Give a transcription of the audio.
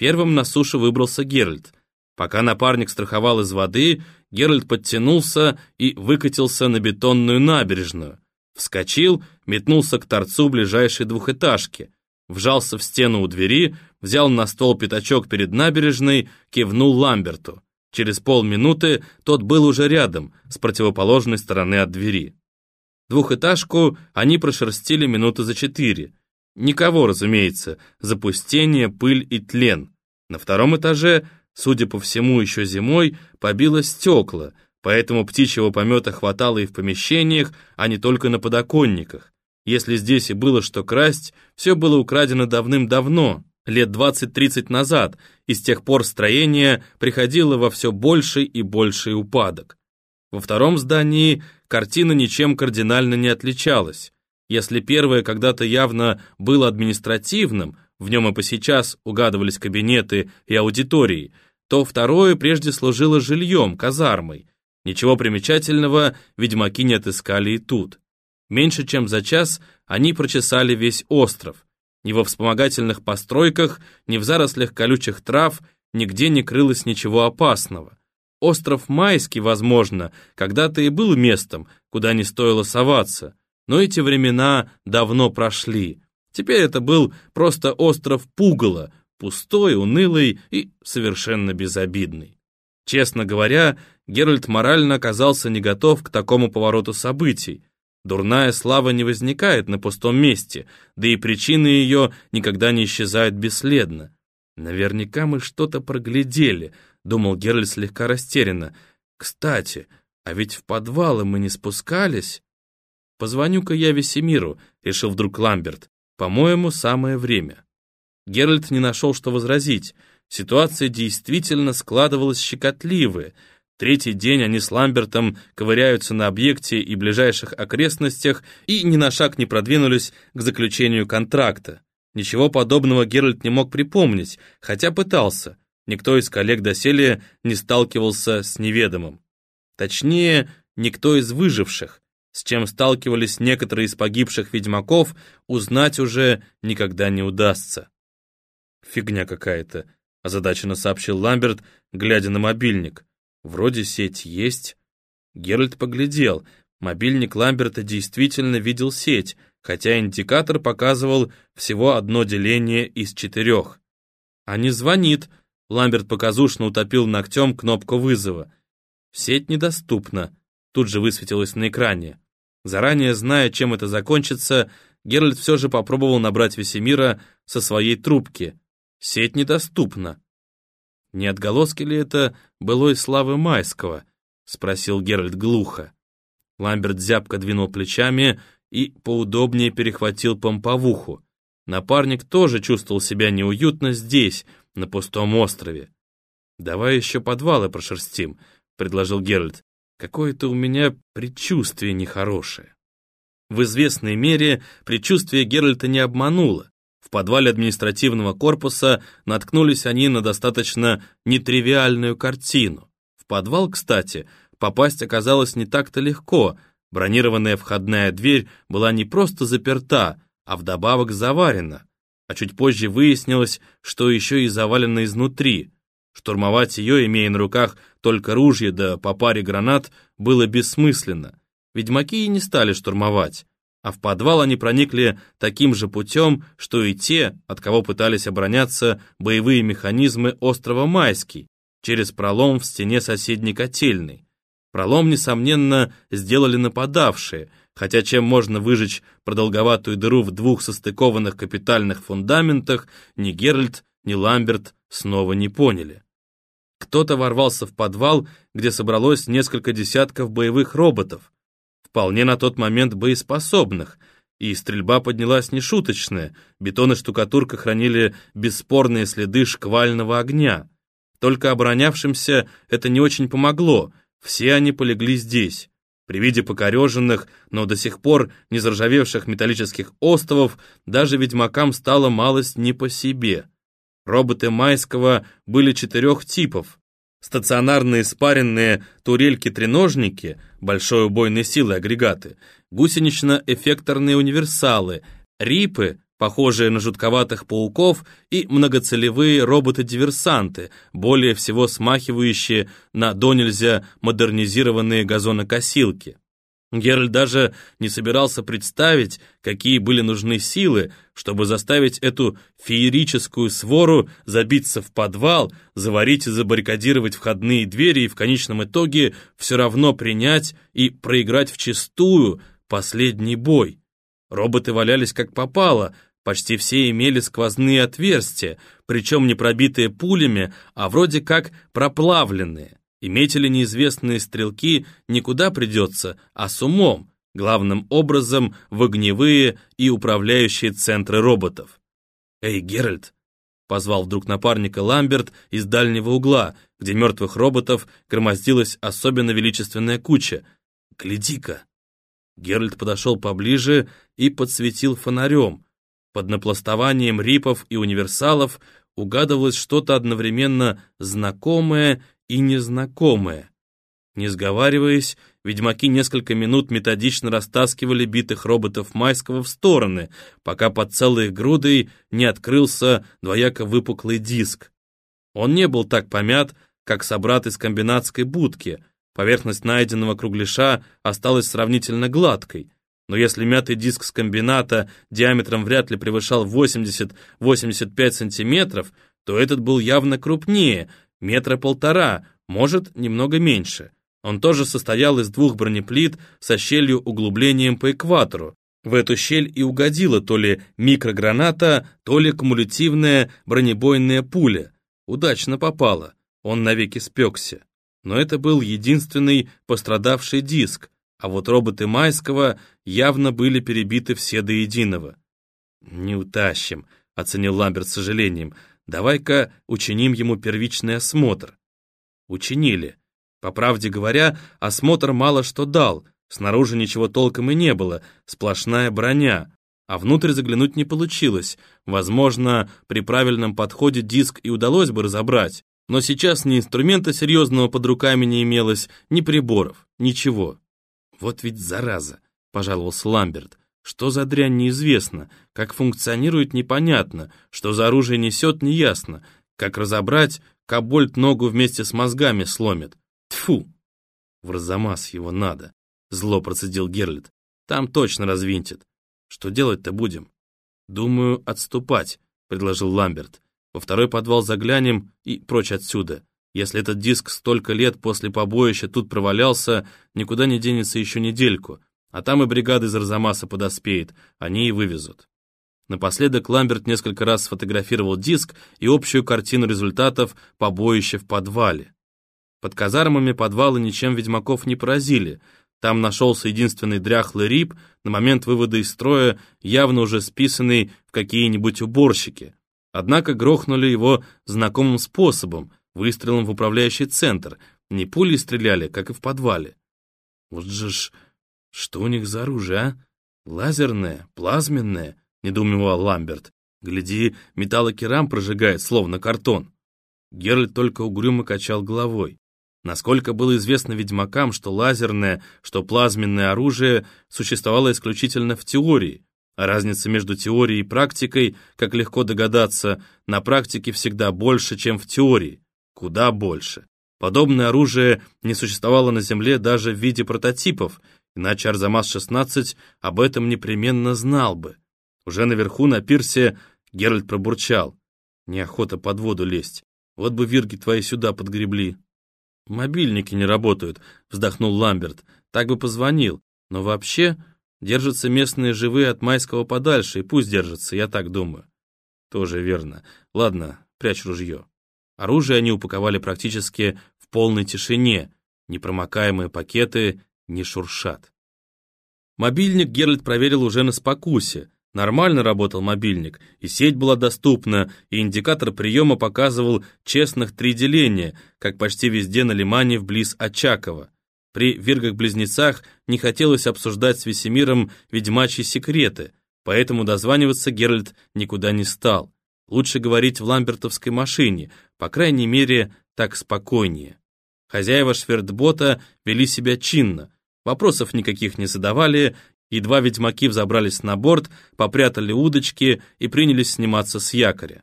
Первым на сушу выбрался Геральт. Пока напарник страховал из воды, Геральт подтянулся и выкатился на бетонную набережную. Вскочил, метнулся к торцу ближайшей двухэтажки, вжался в стену у двери, взял на стол пятачок перед набережной, кивнул Ламберту. Через полминуты тот был уже рядом, с противоположной стороны от двери. Двухэтажку они прошерстили минуты за четыре. Никого, разумеется, запустение, пыль и тлен. На втором этаже, судя по всему, еще зимой, побило стекла, поэтому птичьего помета хватало и в помещениях, а не только на подоконниках. Если здесь и было что красть, все было украдено давным-давно, лет 20-30 назад, и с тех пор строение приходило во все больший и больший упадок. Во втором здании картина ничем кардинально не отличалась. Если первое когда-то явно было административным, в нем и по сейчас угадывались кабинеты и аудитории, то второе прежде служило жильем, казармой. Ничего примечательного ведьмаки не отыскали и тут. Меньше чем за час они прочесали весь остров. Ни во вспомогательных постройках, ни в зарослях колючих трав нигде не крылось ничего опасного. Остров Майский, возможно, когда-то и был местом, куда не стоило соваться, но эти времена давно прошли. Теперь это был просто остров Пугало, пустой, унылый и совершенно безобидный. Честно говоря, Геральт морально оказался не готов к такому повороту событий. Дурная слава не возникает на пустом месте, да и причины ее никогда не исчезают бесследно. Наверняка мы что-то проглядели, думал Геральт слегка растерянно. Кстати, а ведь в подвалы мы не спускались. Позвоню-ка я Весемиру, решил вдруг Ламберт. По-моему, самое время. Геральт не нашел, что возразить. Ситуация действительно складывалась щекотливая. Третий день они с Ламбертом ковыряются на объекте и ближайших окрестностях и ни на шаг не продвинулись к заключению контракта. Ничего подобного Геральт не мог припомнить, хотя пытался. Никто из коллег доселе не сталкивался с неведомым. Точнее, никто из выживших, с чем сталкивались некоторые из погибших ведьмаков, узнать уже никогда не удастся. «Фигня какая-то», — озадаченно сообщил Ламберт, глядя на мобильник. Вроде сеть есть. Геральт поглядел. Мобильник Ламберта действительно видел сеть, хотя индикатор показывал всего одно деление из четырех. «А не звонит», — Ламберт показушно утопил ногтем кнопку вызова. «Сеть недоступна», — тут же высветилось на экране. Заранее зная, чем это закончится, Геральт все же попробовал набрать Весемира со своей трубки. «Сеть недоступна». «Не отголоски ли это былой славы Майского?» — спросил Геральт глухо. Ламберт зябко двинул плечами и поудобнее перехватил помповуху. Напарник тоже чувствовал себя неуютно здесь, на пустом острове. «Давай еще подвалы прошерстим», — предложил Геральт. «Какое-то у меня предчувствие нехорошее». В известной мере предчувствие Геральта не обмануло. В подвале административного корпуса наткнулись они на достаточно нетривиальную картину. В подвал, кстати, попасть оказалось не так-то легко. Бронированная входная дверь была не просто заперта, а вдобавок заварена. А чуть позже выяснилось, что еще и завалена изнутри. Штурмовать ее, имея на руках только ружья да по паре гранат, было бессмысленно. Ведьмаки и не стали штурмовать а в подвал они проникли таким же путем, что и те, от кого пытались обороняться боевые механизмы острова Майский, через пролом в стене соседней котельной. Пролом, несомненно, сделали нападавшие, хотя чем можно выжечь продолговатую дыру в двух состыкованных капитальных фундаментах, ни Геральт, ни Ламберт снова не поняли. Кто-то ворвался в подвал, где собралось несколько десятков боевых роботов, вполне на тот момент боеспособных, и стрельба поднялась нешуточная, бетон и штукатурка хранили бесспорные следы шквального огня. Только оборонявшимся это не очень помогло, все они полегли здесь. При виде покореженных, но до сих пор не заржавевших металлических островов даже ведьмакам стало малость не по себе. Роботы Майского были четырех типов, Стационарные спаренные турельки-треножники, большой убойной силы агрегаты, гусенично-эффекторные универсалы, рипы, похожие на жутковатых пауков, и многоцелевые роботы-диверсанты, более всего смахивающие на до нельзя модернизированные газонокосилки. Геральт даже не собирался представить, какие были нужны силы, чтобы заставить эту феерическую свору забиться в подвал, заварить и забаррикадировать входные двери и в конечном итоге все равно принять и проиграть вчистую последний бой. Роботы валялись как попало, почти все имели сквозные отверстия, причем не пробитые пулями, а вроде как проплавленные. Иметь ли неизвестные стрелки никуда придется, а с умом, главным образом в огневые и управляющие центры роботов. «Эй, Геральт!» — позвал вдруг напарника Ламберт из дальнего угла, где мертвых роботов громоздилась особенно величественная куча. «Гляди-ка!» Геральт подошел поближе и подсветил фонарем. Под напластованием рипов и универсалов угадывалось что-то одновременно знакомое и незнакомое. Не сговариваясь, ведьмаки несколько минут методично растаскивали битых роботов Майского в стороны, пока под целой грудой не открылся двояко выпуклый диск. Он не был так помят, как собрат из комбинатской будки. Поверхность найденного кругляша осталась сравнительно гладкой. Но если мятый диск с комбината диаметром вряд ли превышал 80-85 сантиметров, то этот был явно крупнее, метра полтора, может, немного меньше. Он тоже состоял из двух бронеплит со щелью углублением по экватору. В эту щель и угодила то ли микрограната, то ли кумулятивная бронебойная пуля. Удачно попала, он навеки спекся. Но это был единственный пострадавший диск, а вот роботы Майского явно были перебиты все до единого. «Не утащим», — оценил Ламберт с сожалением, Давай-ка учиним ему первичный осмотр. Учинили. По правде говоря, осмотр мало что дал. Снаружи ничего толком и не было, сплошная броня. А внутрь заглянуть не получилось. Возможно, при правильном подходе диск и удалось бы разобрать. Но сейчас ни инструмента серьезного под руками не имелось, ни приборов, ничего. «Вот ведь зараза!» — пожаловался Ламберт. Что за дрянь неизвестно, как функционирует непонятно, что за оружие несет неясно, как разобрать, Кабольт ногу вместе с мозгами сломит. Тфу! В Розамас его надо, зло процедил Герлит. Там точно развинтит. Что делать-то будем? Думаю, отступать, предложил Ламберт. Во второй подвал заглянем и прочь отсюда. Если этот диск столько лет после побоища тут провалялся, никуда не денется еще недельку. А там и бригада из Арзамаса подоспеет, они и вывезут. Напоследок Ламберт несколько раз сфотографировал диск и общую картину результатов побоища в подвале. Под казармами подвалы ничем ведьмаков не поразили. Там нашелся единственный дряхлый рип, на момент вывода из строя явно уже списанный в какие-нибудь уборщики. Однако грохнули его знакомым способом, выстрелом в управляющий центр. Не пули стреляли, как и в подвале. Вот же ж «Что у них за оружие, а? Лазерное, плазменное?» — недоумевал Ламберт. «Гляди, металлокерам прожигает, словно картон». Геральт только угрюмо качал головой. Насколько было известно ведьмакам, что лазерное, что плазменное оружие существовало исключительно в теории, а разница между теорией и практикой, как легко догадаться, на практике всегда больше, чем в теории. Куда больше. Подобное оружие не существовало на Земле даже в виде прототипов, иначе Арзамас-16 об этом непременно знал бы. Уже наверху на пирсе Геральт пробурчал. Неохота под воду лезть. Вот бы вирги твои сюда подгребли. Мобильники не работают, вздохнул Ламберт. Так бы позвонил. Но вообще, держатся местные живые от майского подальше, и пусть держатся, я так думаю. Тоже верно. Ладно, прячь ружье. Оружие они упаковали практически в полной тишине. Непромокаемые пакеты не шуршат. Мобильник Геральт проверил уже на спокусе. Нормально работал мобильник, и сеть была доступна, и индикатор приема показывал честных три деления, как почти везде на Лимане вблиз Очакова. При Виргах-близнецах не хотелось обсуждать с Весемиром ведьмачьи секреты, поэтому дозваниваться Геральт никуда не стал. Лучше говорить в ламбертовской машине, по крайней мере, так спокойнее. Хозяева Швердбота вели себя чинно, Вопросов никаких не задавали, Едва ведьмаки взобрались на борт, попрятали удочки и принялись сниматься с якоря.